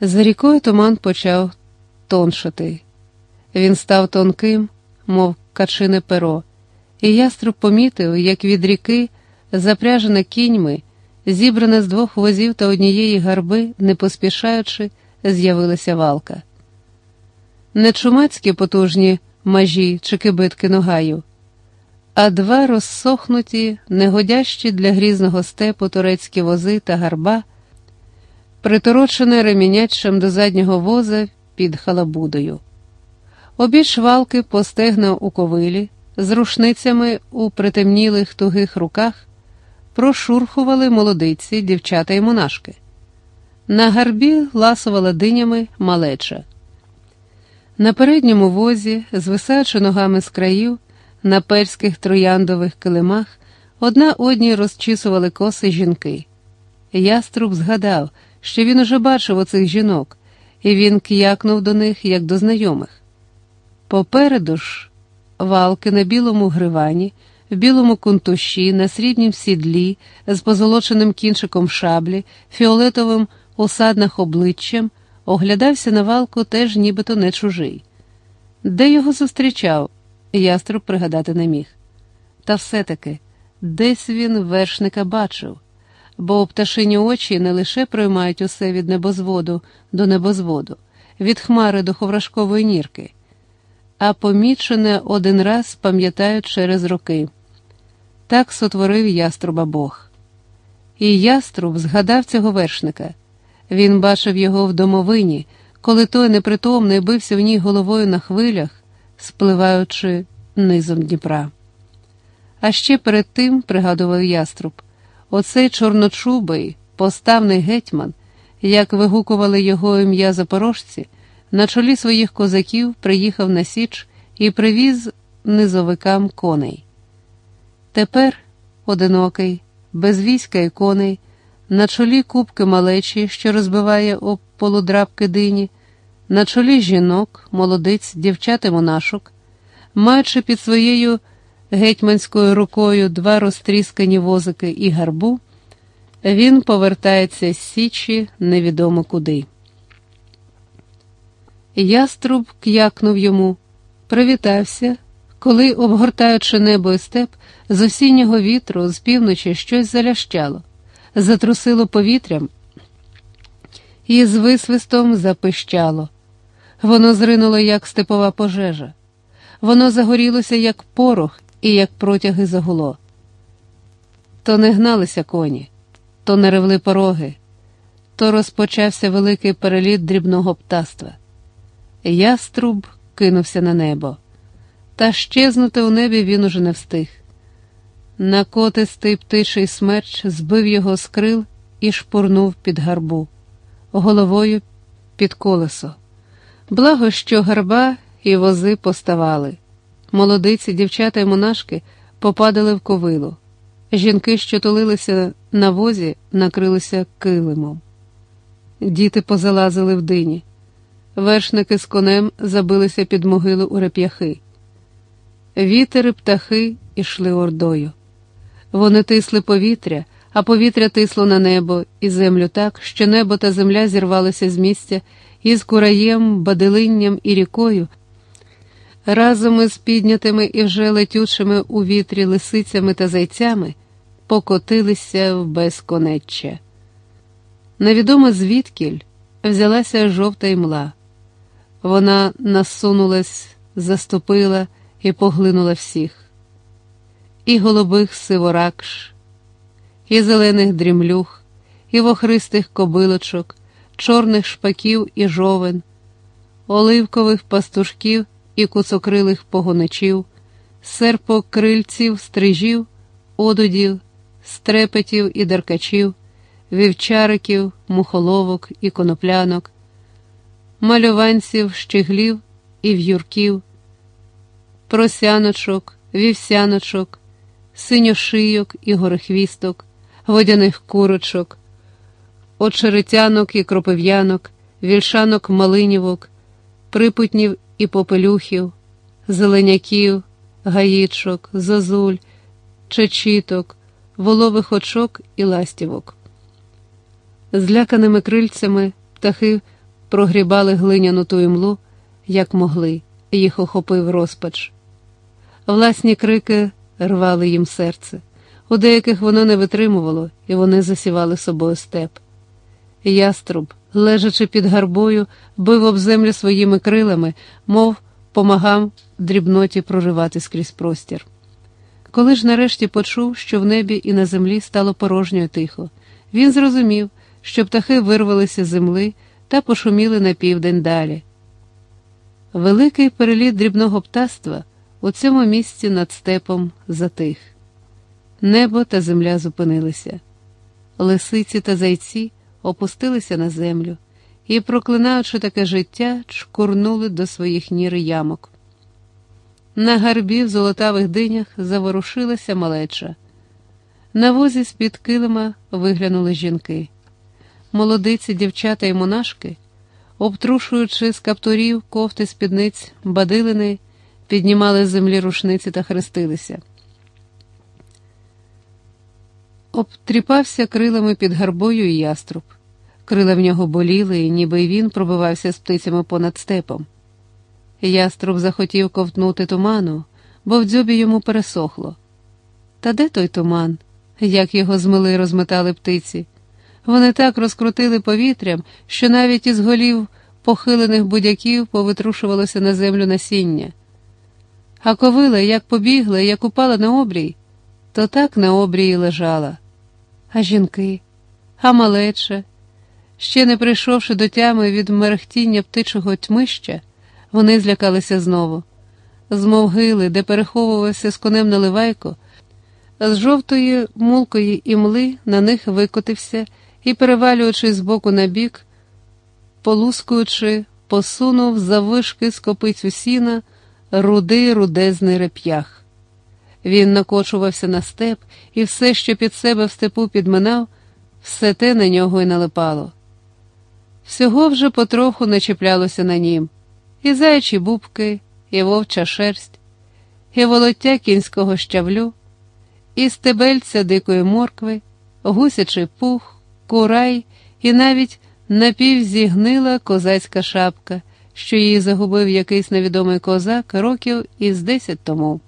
За рікою туман почав тоншати. Він став тонким, мов качине перо, і яструб помітив, як від ріки, запряжене кіньми, зібране з двох возів та однієї гарби, не поспішаючи, з'явилася валка. Не чумацькі потужні мажі чи кибитки ногаю, а два розсохнуті, негодящі для грізного степу турецькі вози та гарба, приторочене ремінячим до заднього воза під халабудою. Обі швалки постегна у ковилі, з рушницями у притемнілих тугих руках, прошурхували молодиці, дівчата й монашки. На гарбі ласувала динями малеча. На передньому возі, звисаючи ногами з країв, на перських трояндових килимах, одна одній розчісували коси жінки. Яструб згадав, що він уже бачив оцих жінок, і він к'якнув до них, як до знайомих. Попереду ж валки на білому гривані, в білому кунтуші, на срібнім сідлі, з позолоченим кінчиком шаблі, фіолетовим осаднах обличчям, оглядався на валку теж нібито не чужий. Де його зустрічав, яструб пригадати не міг. Та все-таки десь він вершника бачив, бо пташині очі не лише приймають усе від небозводу до небозводу, від хмари до ховрашкової нірки, а помічене один раз пам'ятають через роки. Так сотворив яструба Бог. І яструб згадав цього вершника. Він бачив його в домовині, коли той непритомний бився в ній головою на хвилях, спливаючи низом Дніпра. А ще перед тим, пригадував яструб, оцей чорночубий, поставний гетьман, як вигукували його ім'я запорожці, на чолі своїх козаків приїхав на Січ і привіз низовикам коней. Тепер, одинокий, без війська і коней, на чолі кубки малечі, що розбиває об полудрабки дині, на чолі жінок, молодиць, дівчат і монашок, маючи під своєю гетьманською рукою два розтріскані возики і гарбу, він повертається з Січі невідомо куди. Яструб к'якнув йому, привітався, коли, обгортаючи небо і степ, з осіннього вітру з півночі щось залящало, затрусило повітрям і з висвистом запищало. Воно зринуло, як степова пожежа, воно загорілося, як порох і як протяги загуло. То не гналися коні, то не ревли пороги, то розпочався великий переліт дрібного птаства. Яструб кинувся на небо, та щезнути у небі він уже не встиг. Накотистий птичий смерч збив його з крил і шпурнув під гарбу, головою під колесо. Благо, що гарба і вози поставали. Молодиці, дівчата й монашки попадали в ковилу. Жінки, що тулилися на возі, накрилися килимом. Діти позалазили в дині. Вершники з конем забилися під могилу у реп'яхи. Вітер і птахи ішли ордою. Вони тисли повітря, а повітря тисло на небо і землю так, що небо та земля зірвалися з місця із кураєм, бадилинням і рікою, разом із піднятими і вже летючими у вітрі лисицями та зайцями покотилися в безконеччя. Невідомо звідкіль взялася жовта імла. Вона насунулась, заступила і поглинула всіх, і голубих сиворакш, і зелених дрімлюх, і вохристих кобилочок, чорних шпаків і жовен, оливкових пастушків і куцокрилих погоничів, серпокрильців, стрижів, одудів, стрепетів і деркачів, вівчариків, мухоловок і коноплянок, малюванців, щеглів і в'юрків, просяночок, вівсяночок, синьошийок і горехвісток, водяних курочок, очеретянок і кропив'янок, вільшанок малинівок, припутнів і попелюхів, зеленяків, гаїчок, зозуль, чечіток, волових очок і ластівок. Зляканими крильцями птахи прогрібали глиняну ту імлу, як могли, їх охопив розпач. Власні крики рвали їм серце. У деяких воно не витримувало, і вони засівали собою степ. Яструб, лежачи під гарбою, бив об землю своїми крилами, мов помагав дрібноті проривати скрізь простір. Коли ж нарешті почув, що в небі і на землі стало порожньо і тихо, він зрозумів, що птахи вирвалися з земли та пошуміли на південь далі. Великий переліт дрібного птаства у цьому місці над степом затих. Небо та земля зупинилися. Лисиці та зайці опустилися на землю і, проклинаючи таке життя, чкурнули до своїх нір ямок. На гарбі в золотавих динях заворушилася малеча. На возі з-під килима виглянули жінки. Молодиці, дівчата і монашки, обтрушуючи з каптурів кофти спідниць, бадилини, піднімали з землі рушниці та хрестилися. Обтріпався крилами під гарбою і яструб. Крила в нього боліли, ніби він пробивався з птицями понад степом. Яструб захотів ковтнути туману, бо в дзьобі йому пересохло. Та де той туман? Як його змили розметали птиці? Вони так розкрутили повітрям, що навіть із голів похилених будяків повитрушувалося на землю насіння. А ковила, як побігла, як упала на обрій, то так на обрії лежала. А жінки, а малеча, ще не прийшовши до тями від мерехтіння птичого тьмища, вони злякалися знову. З могили, де переховувався з конем наливайко, з жовтої мулкої імли на них викотився і, перевалюючи з боку на бік, полускуючи, посунув завишки з копицю сіна рудий рудезний реп'ях. Він накочувався на степ, і все, що під себе в степу підминав, все те на нього й налипало. Всього вже потроху начіплялося на нім і заячі бубки, і вовча шерсть, і волоття кінського щавлю, і стебельця дикої моркви, гусячий пух, курай і навіть напівзігнила козацька шапка, що її загубив якийсь невідомий козак років із десять тому.